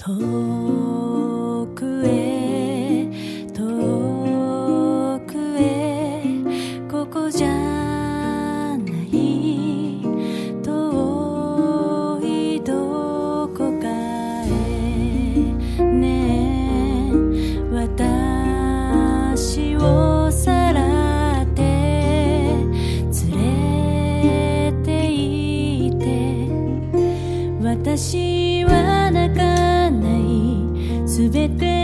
遠くへ遠くへここじゃない遠いどこかへねえ私をさらって連れて行って私はなかったすべて